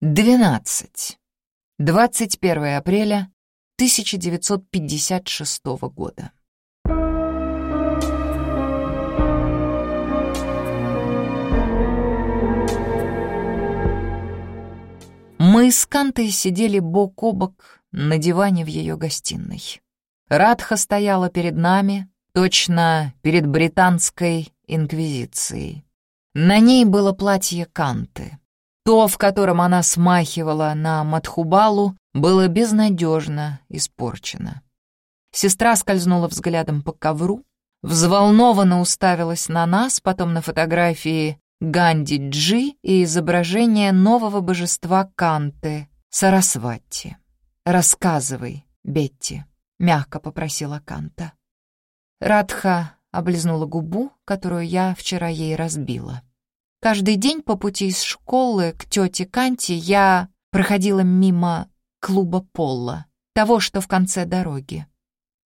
12. 21 апреля 1956 года. Мы с Кантой сидели бок о бок на диване в ее гостиной. Радха стояла перед нами, точно перед британской инквизицией. На ней было платье Канты. То, в котором она смахивала на Матхубалу, было безнадежно испорчено. Сестра скользнула взглядом по ковру, взволнованно уставилась на нас, потом на фотографии Ганди Джи и изображение нового божества Канты, Сарасвати. «Рассказывай, Бетти», — мягко попросила Канта. Радха облизнула губу, которую я вчера ей разбила. Каждый день по пути из школы к тете Канте я проходила мимо клуба Полла, того, что в конце дороги.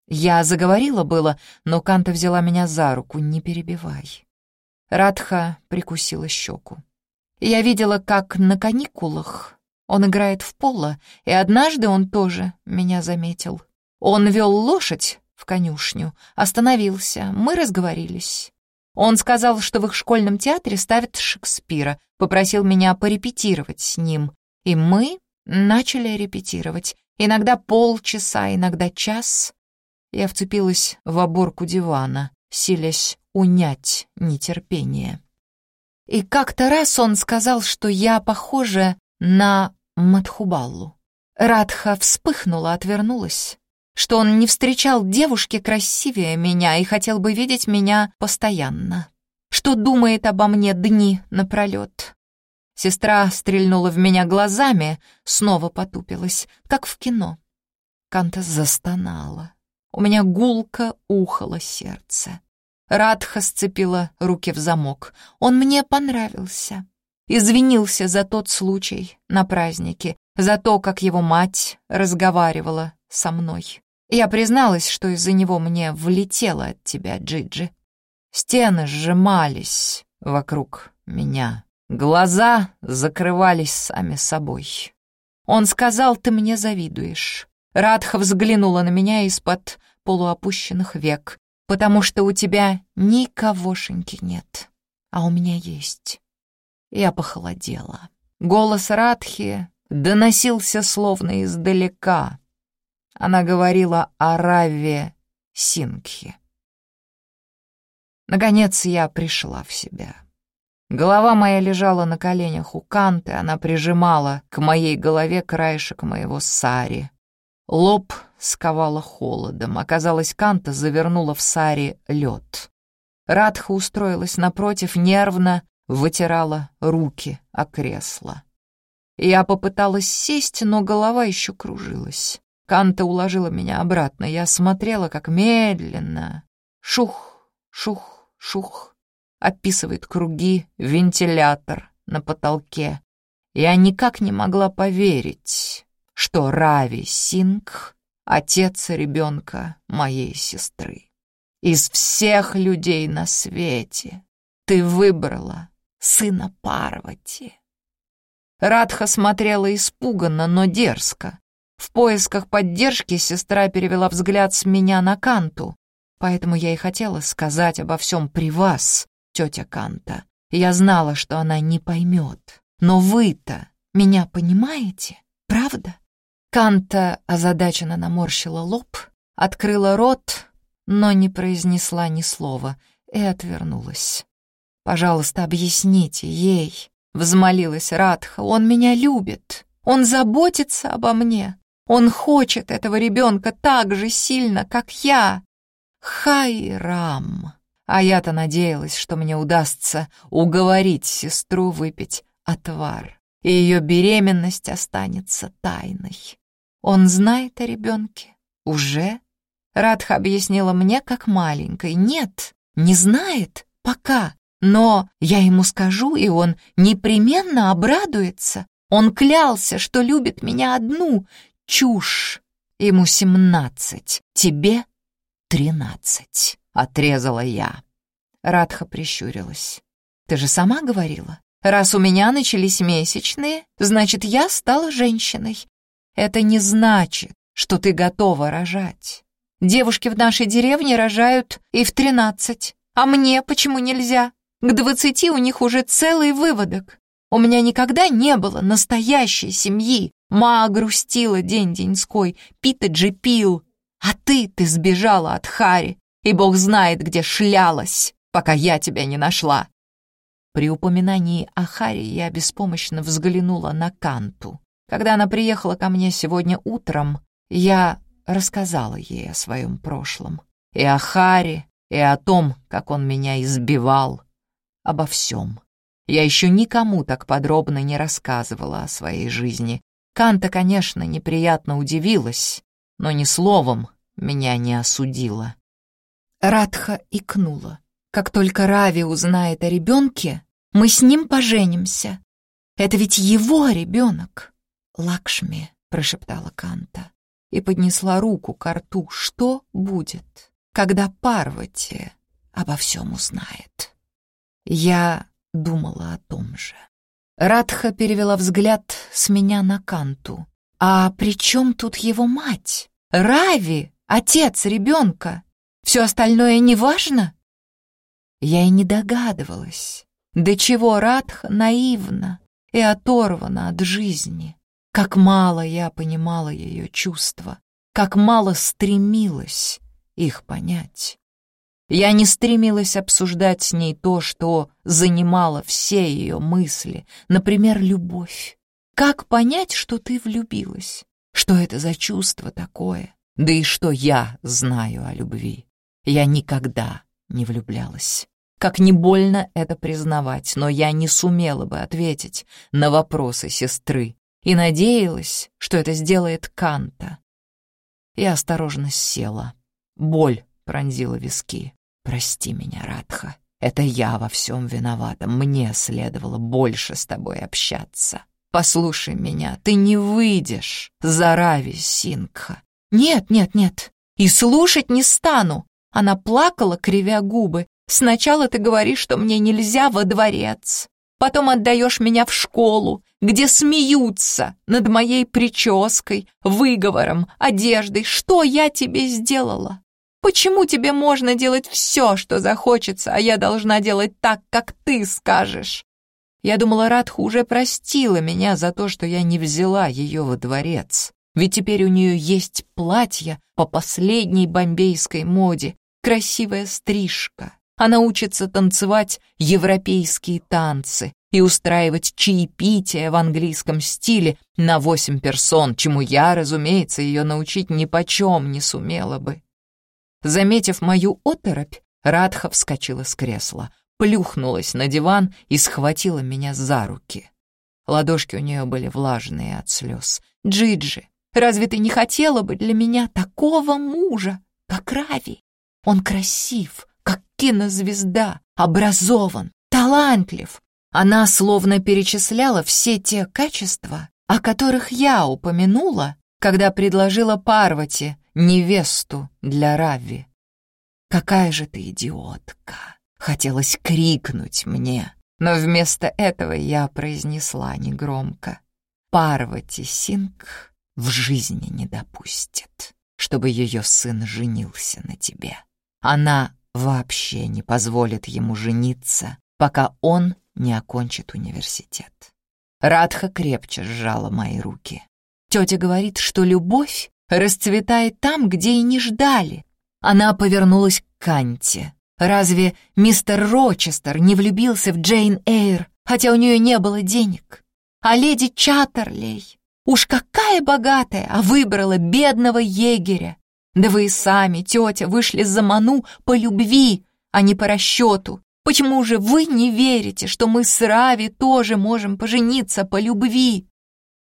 Я заговорила было, но Канта взяла меня за руку, не перебивай. Радха прикусила щеку. Я видела, как на каникулах он играет в поло, и однажды он тоже меня заметил. Он вел лошадь в конюшню, остановился, мы разговорились. Он сказал, что в их школьном театре ставят Шекспира, попросил меня порепетировать с ним. И мы начали репетировать. Иногда полчаса, иногда час. Я вцепилась в оборку дивана, силясь унять нетерпение. И как-то раз он сказал, что я похожа на Матхубаллу. Радха вспыхнула, отвернулась что он не встречал девушки красивее меня и хотел бы видеть меня постоянно, что думает обо мне дни напролет. Сестра стрельнула в меня глазами, снова потупилась, как в кино. Канта застонала. У меня гулко ухало сердце. Радха сцепила руки в замок. Он мне понравился. Извинился за тот случай на празднике, за то, как его мать разговаривала со мной. Я призналась, что из-за него мне влетело от тебя, Джиджи. Стены сжимались вокруг меня. Глаза закрывались сами собой. Он сказал, ты мне завидуешь. Радха взглянула на меня из-под полуопущенных век, потому что у тебя никогошеньки нет, а у меня есть. Я похолодела. Голос Радхи доносился словно издалека, она говорила о Раве Сингхе. Наконец я пришла в себя. Голова моя лежала на коленях у Канты, она прижимала к моей голове краешек моего сари. Лоб сковала холодом. Оказалось, Канта завернула в сари лед. Радха устроилась напротив, нервно вытирала руки о кресло. Я попыталась сесть, но голова еще кружилась. Канта уложила меня обратно. Я смотрела, как медленно, шух, шух, шух, описывает круги вентилятор на потолке. Я никак не могла поверить, что Рави Сингх — отец ребенка моей сестры. Из всех людей на свете ты выбрала сына Парвати. Радха смотрела испуганно, но дерзко. В поисках поддержки сестра перевела взгляд с меня на Канту, поэтому я и хотела сказать обо всем при вас, тетя Канта. Я знала, что она не поймет. Но вы-то меня понимаете, правда? Канта озадаченно наморщила лоб, открыла рот, но не произнесла ни слова и отвернулась. «Пожалуйста, объясните ей», — взмолилась Радха, — «он меня любит, он заботится обо мне, он хочет этого ребенка так же сильно, как я. Хайрам. А я-то надеялась, что мне удастся уговорить сестру выпить отвар, и ее беременность останется тайной. Он знает о ребенке? Уже? Радха объяснила мне, как маленькой. Нет, не знает пока, но я ему скажу, и он непременно обрадуется. Он клялся, что любит меня одну, Чушь! Ему семнадцать, тебе тринадцать, отрезала я. Радха прищурилась. Ты же сама говорила, Раз у меня начались месячные, значит, я стала женщиной. Это не значит, что ты готова рожать. Девушки в нашей деревне рожают и в тринадцать. А мне почему нельзя? К двадцати у них уже целый выводок. У меня никогда не было настоящей семьи. Ма грустила день-деньской, Пита-джи пил. А ты, ты сбежала от Хари, и бог знает, где шлялась, пока я тебя не нашла. При упоминании о Харе я беспомощно взглянула на Канту. Когда она приехала ко мне сегодня утром, я рассказала ей о своем прошлом. И о Харе, и о том, как он меня избивал. Обо всем. Я еще никому так подробно не рассказывала о своей жизни. Канта, конечно, неприятно удивилась, но ни словом меня не осудила. Радха икнула. Как только Рави узнает о ребенке, мы с ним поженимся. Это ведь его ребенок. Лакшми, прошептала Канта и поднесла руку к рту. Что будет, когда Парвати обо всем узнает? Я думала о том же. Радха перевела взгляд с меня на Канту. «А при чем тут его мать? Рави, отец ребенка. Все остальное не важно?» Я и не догадывалась, до чего Радха наивна и оторвана от жизни. Как мало я понимала ее чувства, как мало стремилась их понять. Я не стремилась обсуждать с ней то, что занимало все ее мысли, например, любовь. Как понять, что ты влюбилась? Что это за чувство такое? Да и что я знаю о любви? Я никогда не влюблялась. Как не больно это признавать, но я не сумела бы ответить на вопросы сестры и надеялась, что это сделает Канта. Я осторожно села. Боль пронзила виски. «Прости меня, Радха. Это я во всем виновата. Мне следовало больше с тобой общаться. Послушай меня, ты не выйдешь за Рави Сингха. Нет, нет, нет. И слушать не стану. Она плакала, кривя губы. Сначала ты говоришь, что мне нельзя во дворец. Потом отдаешь меня в школу, где смеются над моей прической, выговором, одеждой. Что я тебе сделала? Почему тебе можно делать все, что захочется, а я должна делать так, как ты скажешь? Я думала, Радху уже простила меня за то, что я не взяла ее во дворец. Ведь теперь у нее есть платье по последней бомбейской моде, красивая стрижка. Она учится танцевать европейские танцы и устраивать чаепитие в английском стиле на восемь персон, чему я, разумеется, ее научить ни почем не сумела бы. Заметив мою оторопь, Радха вскочила с кресла, плюхнулась на диван и схватила меня за руки. Ладошки у нее были влажные от слез. «Джиджи, разве ты не хотела бы для меня такого мужа, как Рави? Он красив, как кинозвезда, образован, талантлив». Она словно перечисляла все те качества, о которых я упомянула, когда предложила Парвати невесту для Рави. «Какая же ты идиотка!» Хотелось крикнуть мне, но вместо этого я произнесла негромко. «Парвати Синг в жизни не допустит, чтобы ее сын женился на тебе. Она вообще не позволит ему жениться, пока он не окончит университет». Радха крепче сжала мои руки. Тетя говорит, что любовь расцветает там, где и не ждали. Она повернулась к Канте. Разве мистер Рочестер не влюбился в Джейн Эйр, хотя у нее не было денег? А леди Чаттерлей, уж какая богатая, а выбрала бедного егеря. Да вы и сами, тетя, вышли за Ману по любви, а не по расчету. Почему же вы не верите, что мы с Рави тоже можем пожениться по любви?»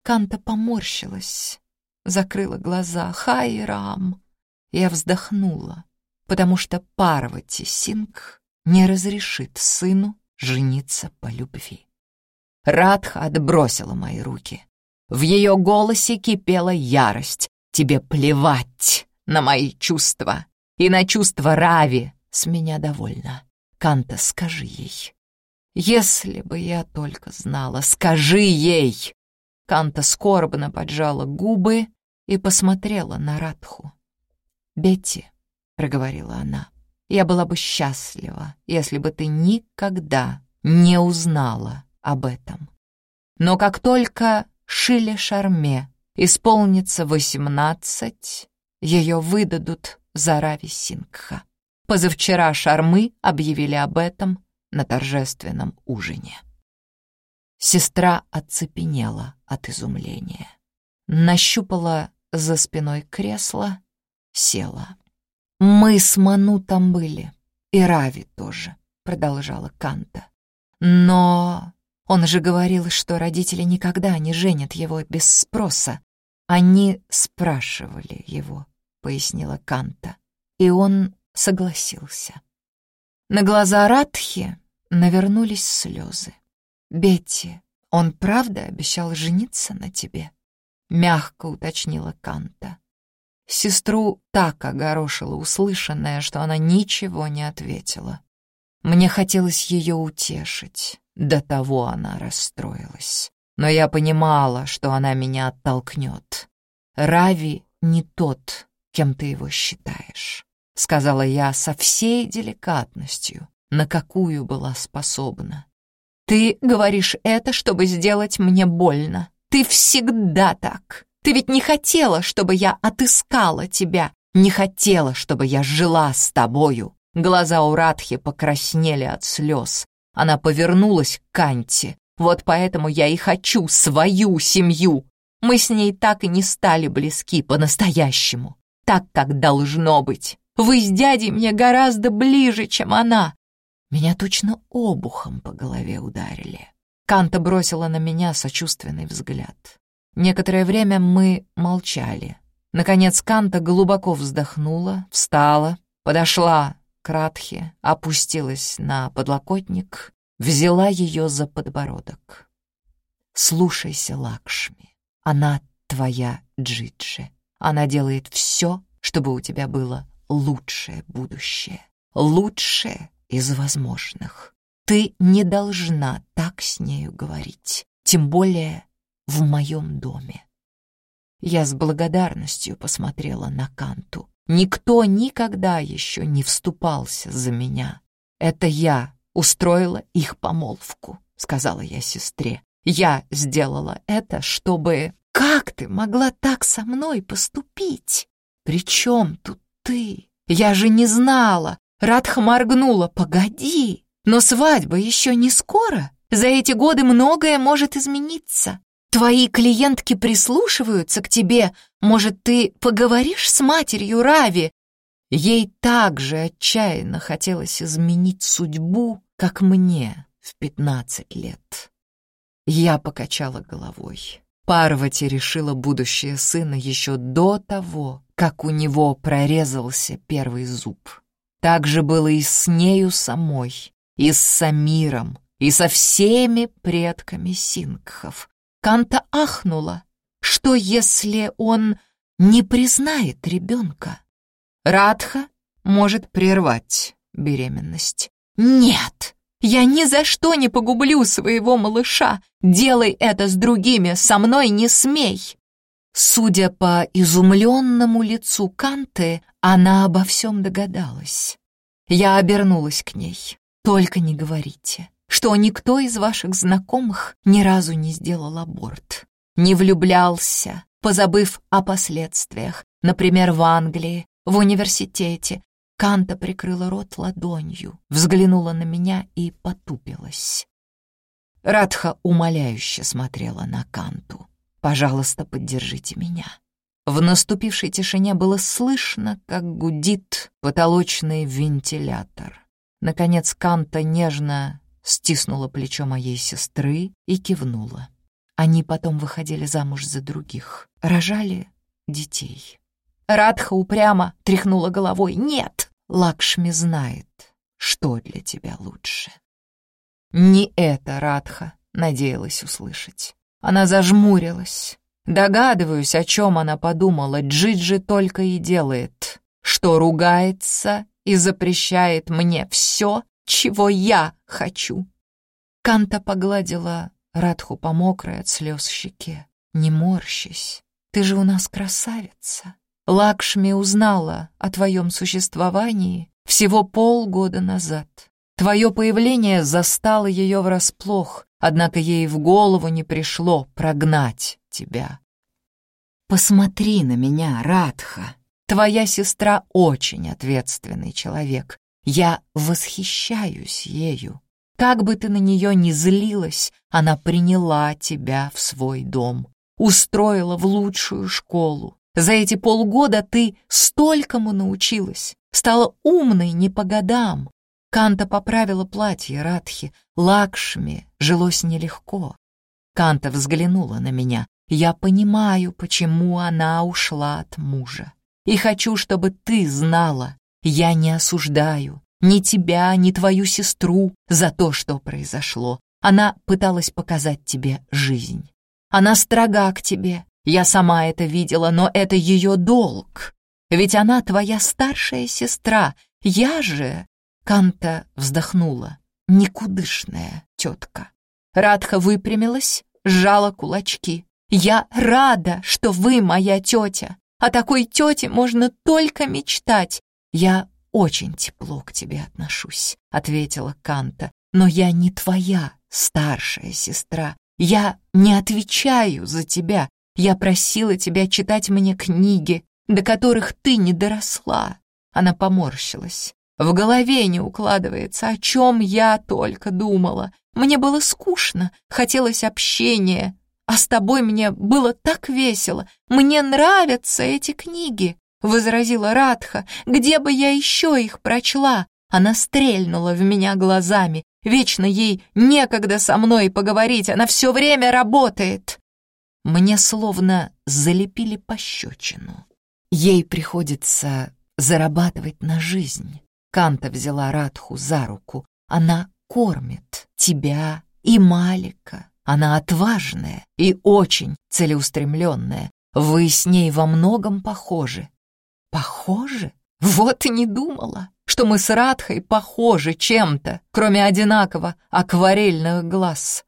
Канта поморщилась закрыла глаза. Хайрам! Я вздохнула, потому что Парвати Синг не разрешит сыну жениться по любви. Радха отбросила мои руки. В ее голосе кипела ярость. «Тебе плевать на мои чувства и на чувства Рави. С меня довольно. Канта, скажи ей. Если бы я только знала, скажи ей!» Канта скорбно поджала губы и посмотрела на Радху. «Бетти», — проговорила она, — «я была бы счастлива, если бы ты никогда не узнала об этом. Но как только Шиле Шарме исполнится восемнадцать, ее выдадут за Рави Сингха. Позавчера Шармы объявили об этом на торжественном ужине. Сестра оцепенела от изумления. Нащупала за спиной кресло, села. «Мы с Ману там были, и Рави тоже», — продолжала Канта. «Но он же говорил, что родители никогда не женят его без спроса. Они спрашивали его», — пояснила Канта, и он согласился. На глаза Радхи навернулись слезы. «Бетти, он правда обещал жениться на тебе?» — мягко уточнила Канта. Сестру так огорошила услышанное, что она ничего не ответила. Мне хотелось ее утешить, до того она расстроилась. Но я понимала, что она меня оттолкнет. Рави не тот, кем ты его считаешь, — сказала я со всей деликатностью, на какую была способна. Ты говоришь это, чтобы сделать мне больно. Ты всегда так. Ты ведь не хотела, чтобы я отыскала тебя, не хотела, чтобы я жила с тобою. Глаза у Радхи покраснели от слез. Она повернулась к Канте. Вот поэтому я и хочу свою семью. Мы с ней так и не стали близки по-настоящему. Так, как должно быть. Вы с дядей мне гораздо ближе, чем она. Меня точно обухом по голове ударили. Канта бросила на меня сочувственный взгляд. Некоторое время мы молчали. Наконец Канта глубоко вздохнула, встала, подошла к Радхе, опустилась на подлокотник, взяла ее за подбородок. «Слушайся, Лакшми, она твоя Джиджи. Она делает все, чтобы у тебя было лучшее будущее. Лучшее из возможных. Ты не должна так с нею говорить, тем более в моем доме. Я с благодарностью посмотрела на Канту. Никто никогда еще не вступался за меня. Это я устроила их помолвку, сказала я сестре. Я сделала это, чтобы... Как ты могла так со мной поступить? При чем тут ты? Я же не знала. Радха моргнула. Погоди, но свадьба еще не скоро. За эти годы многое может измениться. Твои клиентки прислушиваются к тебе. Может, ты поговоришь с матерью Рави? Ей так же отчаянно хотелось изменить судьбу, как мне в пятнадцать лет. Я покачала головой. Парвати решила будущее сына еще до того, как у него прорезался первый зуб. Так же было и с нею самой, и с Самиром, и со всеми предками сингхов. Канта ахнула. Что, если он не признает ребенка? Радха может прервать беременность. Нет, я ни за что не погублю своего малыша. Делай это с другими, со мной не смей. Судя по изумленному лицу Канты, она обо всем догадалась. Я обернулась к ней. «Только не говорите, что никто из ваших знакомых ни разу не сделал аборт, не влюблялся, позабыв о последствиях, например, в Англии, в университете. Канта прикрыла рот ладонью, взглянула на меня и потупилась. Радха умоляюще смотрела на Канту. «Пожалуйста, поддержите меня». В наступившей тишине было слышно, как гудит потолочный вентилятор. Наконец Канта нежно стиснула плечо моей сестры и кивнула. Они потом выходили замуж за других, рожали детей. Радха упрямо тряхнула головой. «Нет, Лакшми знает, что для тебя лучше». Не это Радха надеялась услышать. Она зажмурилась, Догадываюсь, о чем она подумала. Джиджи только и делает, что ругается и запрещает мне все, чего я хочу. Канта погладила Радху по мокрой от слез щеке. «Не морщись, ты же у нас красавица. Лакшми узнала о твоем существовании всего полгода назад. Твое появление застало ее врасплох, однако ей в голову не пришло прогнать тебя. Посмотри на меня, Радха. Твоя сестра очень ответственный человек. Я восхищаюсь ею. Как бы ты на нее ни злилась, она приняла тебя в свой дом, устроила в лучшую школу. За эти полгода ты столькому научилась, стала умной не по годам. Канта поправила платье Радхи, Лакшми жилось нелегко. Канта взглянула на меня. Я понимаю, почему она ушла от мужа. И хочу, чтобы ты знала, я не осуждаю, ни тебя, ни твою сестру за то, что произошло. Она пыталась показать тебе жизнь. Она строга к тебе. Я сама это видела, но это ее долг. Ведь она твоя старшая сестра. Я же...» Канта вздохнула. «Никудышная тетка». Радха выпрямилась, сжала кулачки. «Я рада, что вы моя тетя. О такой тете можно только мечтать. Я очень тепло к тебе отношусь», — ответила Канта. «Но я не твоя старшая сестра. Я не отвечаю за тебя. Я просила тебя читать мне книги, до которых ты не доросла». Она поморщилась. В голове не укладывается, о чем я только думала. Мне было скучно, хотелось общения, а с тобой мне было так весело. Мне нравятся эти книги. — возразила Радха. «Где бы я еще их прочла?» Она стрельнула в меня глазами. Вечно ей некогда со мной поговорить, она все время работает. Мне словно залепили пощечину. Ей приходится зарабатывать на жизнь. Канта взяла Радху за руку. Она кормит тебя и Малика. Она отважная и очень целеустремленная. Вы с ней во многом похожи. Похожи? Вот и не думала, что мы с Радхой похожи чем-то, кроме одинаково акварельных глаз.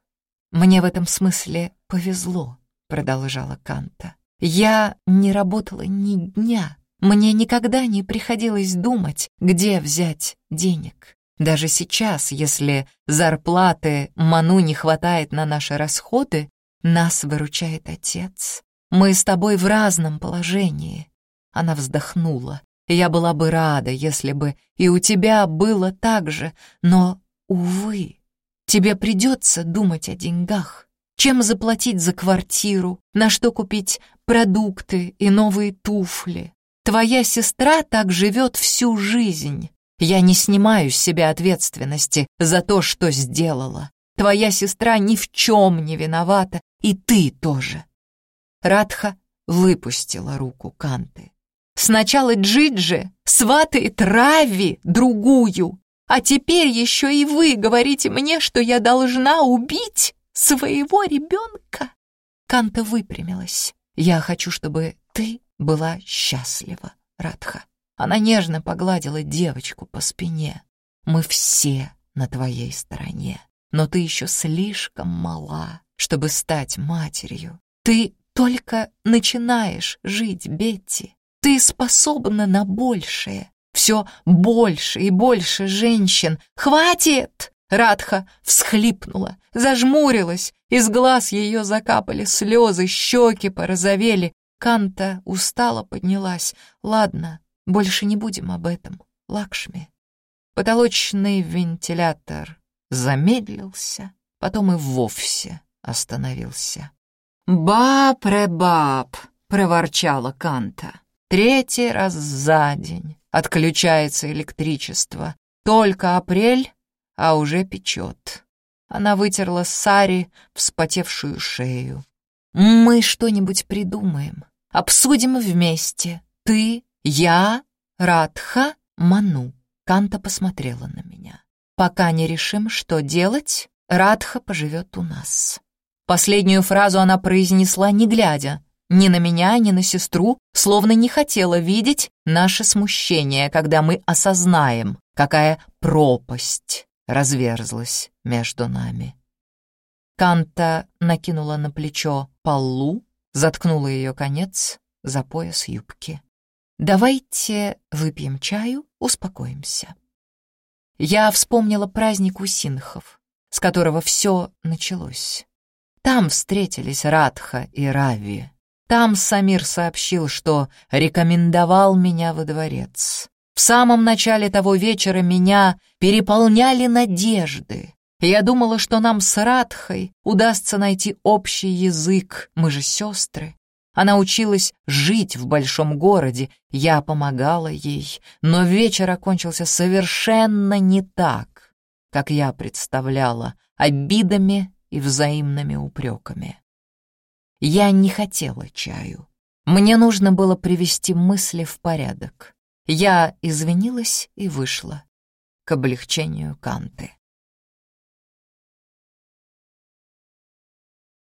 Мне в этом смысле повезло, продолжала Канта. Я не работала ни дня. Мне никогда не приходилось думать, где взять денег. Даже сейчас, если зарплаты Ману не хватает на наши расходы, нас выручает отец. Мы с тобой в разном положении. Она вздохнула. Я была бы рада, если бы и у тебя было так же, но, увы, тебе придется думать о деньгах. Чем заплатить за квартиру, на что купить продукты и новые туфли. Твоя сестра так живет всю жизнь. Я не снимаю с себя ответственности за то, что сделала. Твоя сестра ни в чем не виновата, и ты тоже. Радха выпустила руку Канты. Сначала Джиджи сватает Рави другую, а теперь еще и вы говорите мне, что я должна убить своего ребенка. Канта выпрямилась. Я хочу, чтобы ты была счастлива, Радха. Она нежно погладила девочку по спине. Мы все на твоей стороне, но ты еще слишком мала, чтобы стать матерью. Ты только начинаешь жить, Бетти. Ты способна на большее. Все больше и больше женщин. Хватит! Радха всхлипнула, зажмурилась, из глаз ее закапали слезы, щеки порозовели. Канта устало поднялась. Ладно, больше не будем об этом, Лакшми. Потолочный вентилятор замедлился, потом и вовсе остановился. «Баб-ре-баб!» — проворчала Канта. Третий раз за день отключается электричество. Только апрель, а уже печет. Она вытерла Сари вспотевшую шею. «Мы что-нибудь придумаем. Обсудим вместе. Ты, я, Радха, Ману». Канта посмотрела на меня. «Пока не решим, что делать, Радха поживет у нас». Последнюю фразу она произнесла, не глядя, ни на меня, ни на сестру, словно не хотела видеть наше смущение, когда мы осознаем, какая пропасть разверзлась между нами. Канта накинула на плечо полу, заткнула ее конец за пояс юбки. «Давайте выпьем чаю, успокоимся». Я вспомнила праздник у синхов, с которого все началось. Там встретились Радха и Рави. Там Самир сообщил, что рекомендовал меня во дворец. В самом начале того вечера меня переполняли надежды. Я думала, что нам с Радхой удастся найти общий язык, мы же сестры. Она училась жить в большом городе, я помогала ей, но вечер окончился совершенно не так, как я представляла, обидами и взаимными упреками. Я не хотела чаю. Мне нужно было привести мысли в порядок. Я извинилась и вышла к облегчению Канты.